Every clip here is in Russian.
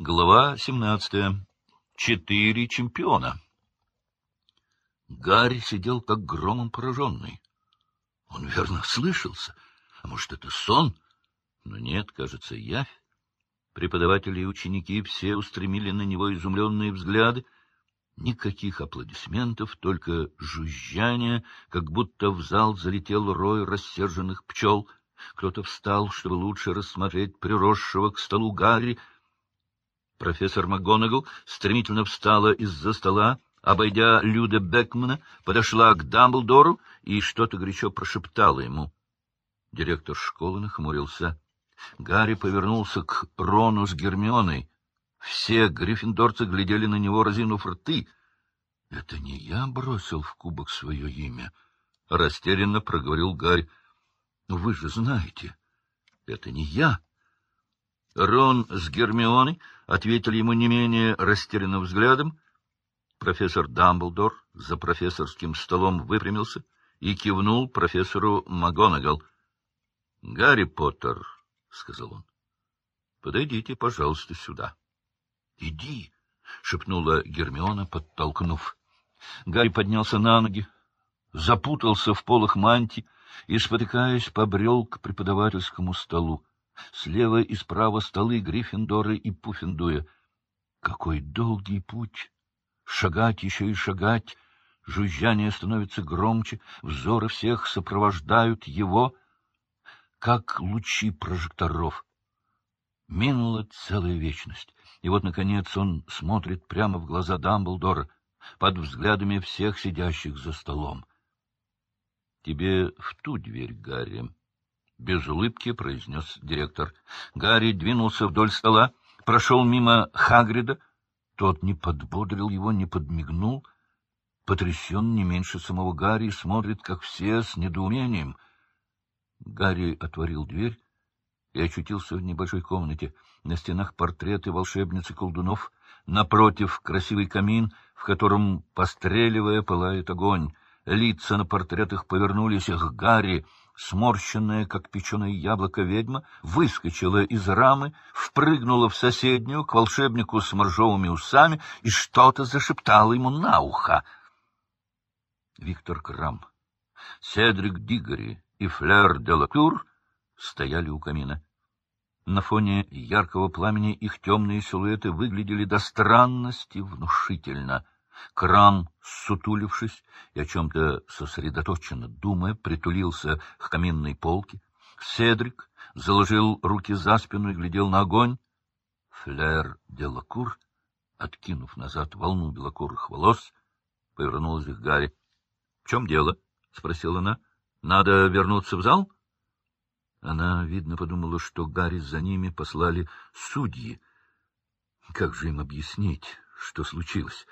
Глава 17. Четыре чемпиона. Гарри сидел как громом пораженный. Он верно слышался. А может, это сон? Но нет, кажется, явь. Преподаватели и ученики все устремили на него изумленные взгляды. Никаких аплодисментов, только жужжание, как будто в зал залетел рой рассерженных пчел. Кто-то встал, чтобы лучше рассмотреть приросшего к столу Гарри. Профессор МакГонагал стремительно встала из-за стола, обойдя Люда Бекмана, подошла к Дамблдору и что-то горячо прошептала ему. Директор школы нахмурился. Гарри повернулся к Рону с Гермионой. Все гриффиндорцы глядели на него, разинув рты. — Это не я бросил в кубок свое имя, — растерянно проговорил Гарри. — Вы же знаете, это не я. Рон с Гермионой ответили ему не менее растерянным взглядом. Профессор Дамблдор за профессорским столом выпрямился и кивнул профессору МакГонагал. — Гарри Поттер, — сказал он, — подойдите, пожалуйста, сюда. — Иди, — шепнула Гермиона, подтолкнув. Гарри поднялся на ноги, запутался в полах мантии и, спотыкаясь, побрел к преподавательскому столу. Слева и справа столы Гриффиндора и Пуффендуя. Какой долгий путь! Шагать еще и шагать! Жужжание становится громче, взоры всех сопровождают его, как лучи прожекторов. Минула целая вечность, и вот, наконец, он смотрит прямо в глаза Дамблдора, под взглядами всех сидящих за столом. — Тебе в ту дверь, Гарри, — без улыбки произнес директор. Гарри двинулся вдоль стола, прошел мимо Хагрида. Тот не подбодрил его, не подмигнул. Потрясен не меньше самого Гарри, смотрит, как все, с недоумением. Гарри отворил дверь и очутился в небольшой комнате. На стенах портреты волшебницы колдунов. Напротив красивый камин, в котором, постреливая, пылает огонь. Лица на портретах повернулись к Гарри, сморщенная, как печеное яблоко ведьма, выскочила из рамы, впрыгнула в соседнюю к волшебнику с моржовыми усами и что-то зашептала ему на ухо. Виктор Крам, Седрик Дигори и Флер де Лакюр стояли у камина. На фоне яркого пламени их темные силуэты выглядели до странности внушительно — Крам, сутулившись и о чем-то сосредоточенно думая, притулился к каминной полке. Седрик заложил руки за спину и глядел на огонь. Флер де Лакур, откинув назад волну белокурых волос, повернулась к Гарри. — В чем дело? — спросила она. — Надо вернуться в зал? Она, видно, подумала, что Гарри за ними послали судьи. Как же им объяснить, что случилось?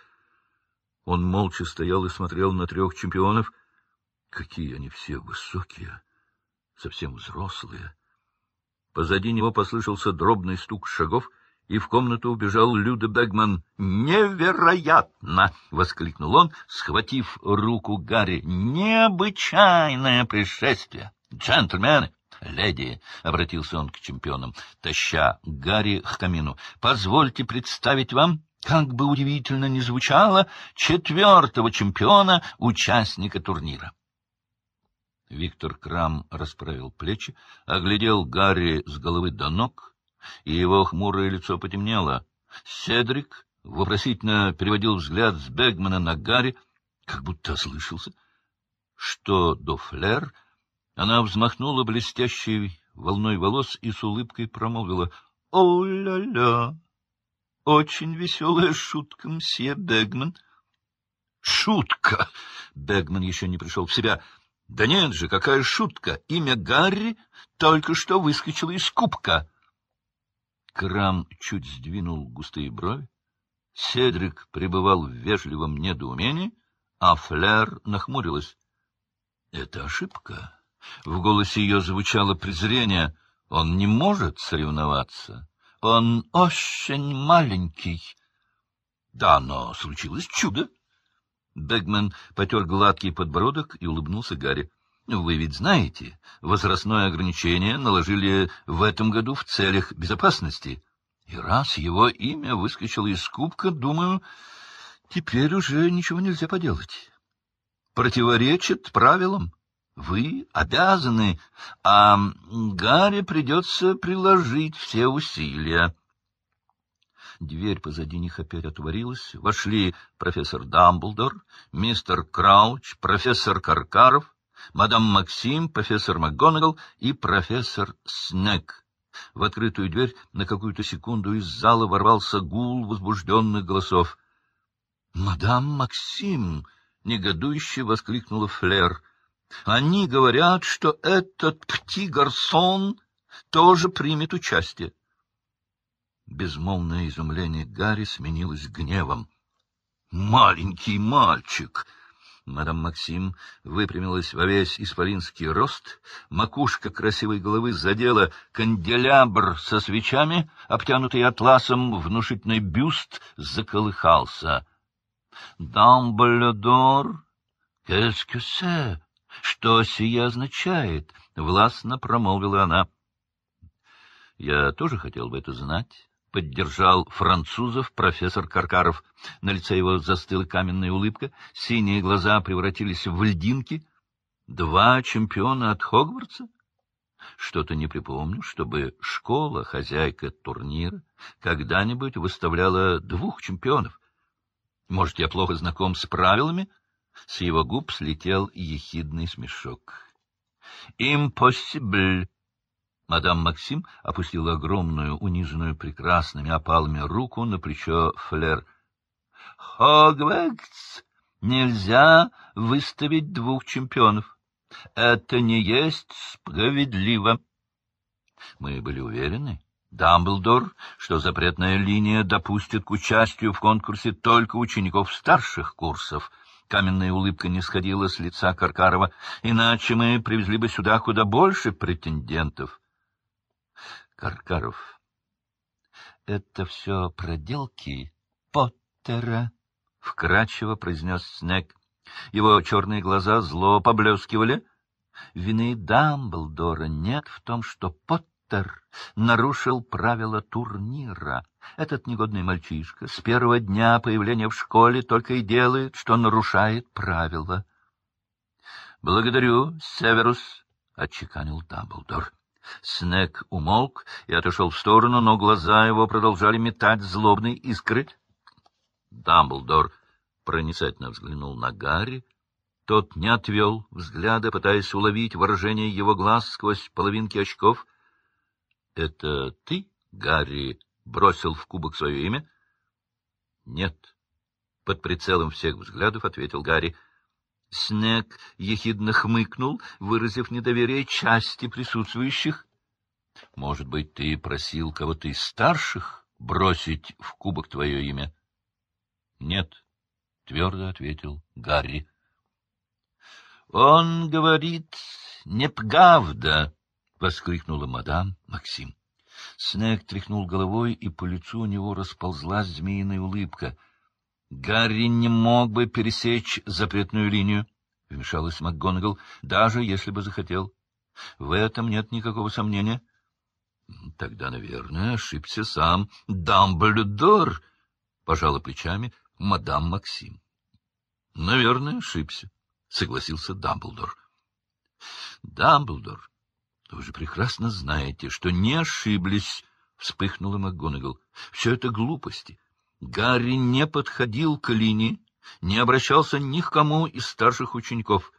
Он молча стоял и смотрел на трех чемпионов. Какие они все высокие, совсем взрослые. Позади него послышался дробный стук шагов, и в комнату убежал Люда Бегман. «Невероятно!» — воскликнул он, схватив руку Гарри. «Необычайное пришествие! Джентльмены!» «Леди», — обратился он к чемпионам, таща Гарри к камину, — «позвольте представить вам как бы удивительно ни звучало, четвертого чемпиона, участника турнира. Виктор Крам расправил плечи, оглядел Гарри с головы до ног, и его хмурое лицо потемнело. Седрик вопросительно переводил взгляд с Бегмана на Гарри, как будто ослышался. Что до Флер, она взмахнула блестящей волной волос и с улыбкой промолвила «О-ля-ля!» Очень веселая шутка, мсье Бегман. Шутка! Бегман еще не пришел в себя. Да нет же, какая шутка! Имя Гарри только что выскочило из кубка. Крам чуть сдвинул густые брови. Седрик пребывал в вежливом недоумении, а Флер нахмурилась. — Это ошибка. В голосе ее звучало презрение. Он не может соревноваться. Он очень маленький. Да, но случилось чудо. Бегман потер гладкий подбородок и улыбнулся Гарри. Вы ведь знаете, возрастное ограничение наложили в этом году в целях безопасности. И раз его имя выскочило из кубка, думаю, теперь уже ничего нельзя поделать. Противоречит правилам. Вы обязаны, а Гарри придется приложить все усилия. Дверь позади них опять отворилась. Вошли профессор Дамблдор, мистер Крауч, профессор Каркаров, мадам Максим, профессор МакГонагал и профессор Снег. В открытую дверь на какую-то секунду из зала ворвался гул возбужденных голосов. — Мадам Максим! — негодующе воскликнула Флер. — Они говорят, что этот пти-гарсон тоже примет участие. Безмолвное изумление Гарри сменилось гневом. «Маленький мальчик!» Мадам Максим выпрямилась во весь исполинский рост, макушка красивой головы задела канделябр со свечами, обтянутый атласом внушительный бюст заколыхался. «Дамблдор? Qu'est-ce Что сие означает?» — властно промолвила она. «Я тоже хотел бы это знать» поддержал французов профессор Каркаров. На лице его застыла каменная улыбка, синие глаза превратились в льдинки. Два чемпиона от Хогвартса? Что-то не припомню, чтобы школа, хозяйка турнира, когда-нибудь выставляла двух чемпионов. Может, я плохо знаком с правилами? С его губ слетел ехидный смешок. «Импоссибль!» Мадам Максим опустила огромную, унизанную прекрасными опалами руку на плечо Флер. — Хогвартс! Нельзя выставить двух чемпионов. Это не есть справедливо. Мы были уверены, Дамблдор, что запретная линия допустит к участию в конкурсе только учеников старших курсов. Каменная улыбка не сходила с лица Каркарова, иначе мы привезли бы сюда куда больше претендентов. Каркаров. — Это все проделки Поттера, — вкрадчиво произнес Снег. Его черные глаза зло поблескивали. Вины Дамблдора нет в том, что Поттер нарушил правила турнира. Этот негодный мальчишка с первого дня появления в школе только и делает, что нарушает правила. — Благодарю, Северус, — отчеканил Дамблдор. Снег умолк и отошел в сторону, но глаза его продолжали метать злобные искры. Дамблдор проницательно взглянул на Гарри. Тот не отвел взгляда, пытаясь уловить выражение его глаз сквозь половинки очков. — Это ты, Гарри, бросил в кубок свое имя? — Нет. Под прицелом всех взглядов ответил Гарри. Снег ехидно хмыкнул, выразив недоверие части присутствующих. — Может быть, ты просил кого-то из старших бросить в кубок твое имя? — Нет, — твердо ответил Гарри. — Он говорит, неправда! — воскликнула мадам Максим. Снег тряхнул головой, и по лицу у него расползлась змеиная улыбка — Гарри не мог бы пересечь запретную линию, — вмешалась МакГонагал, — даже если бы захотел. В этом нет никакого сомнения. — Тогда, наверное, ошибся сам Дамблдор, — пожала плечами мадам Максим. — Наверное, ошибся, — согласился Дамблдор. — Дамблдор, вы же прекрасно знаете, что не ошиблись, — вспыхнула МакГонагал. — Все это глупости. — Гарри не подходил к линии, не обращался ни к кому из старших учеников.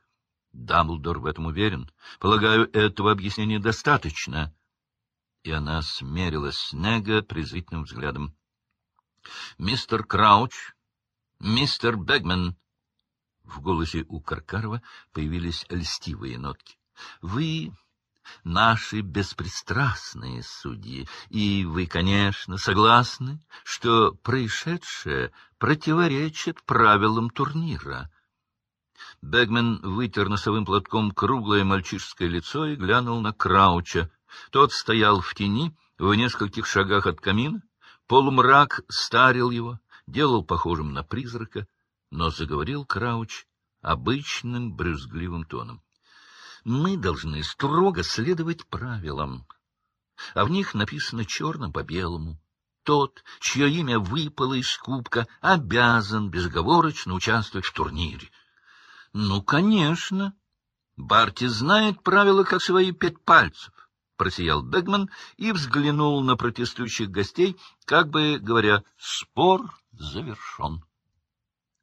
Дамблдор в этом уверен. Полагаю, этого объяснения достаточно. И она смерила Снега презрительным взглядом. — Мистер Крауч, мистер Бэгмен. В голосе у Каркарова появились льстивые нотки. — Вы наши беспристрастные судьи, и вы, конечно, согласны, что происшедшее противоречит правилам турнира. Бэгмен вытер носовым платком круглое мальчишеское лицо и глянул на Крауча. Тот стоял в тени, в нескольких шагах от камина. Полумрак старил его, делал похожим на призрака, но заговорил Крауч обычным брюзгливым тоном. Мы должны строго следовать правилам, а в них написано черным по белому. тот, чье имя выпало из кубка, обязан безоговорочно участвовать в турнире. — Ну, конечно. Барти знает правила, как свои пять пальцев, — просиял Бегман и взглянул на протестующих гостей, как бы говоря, спор завершен.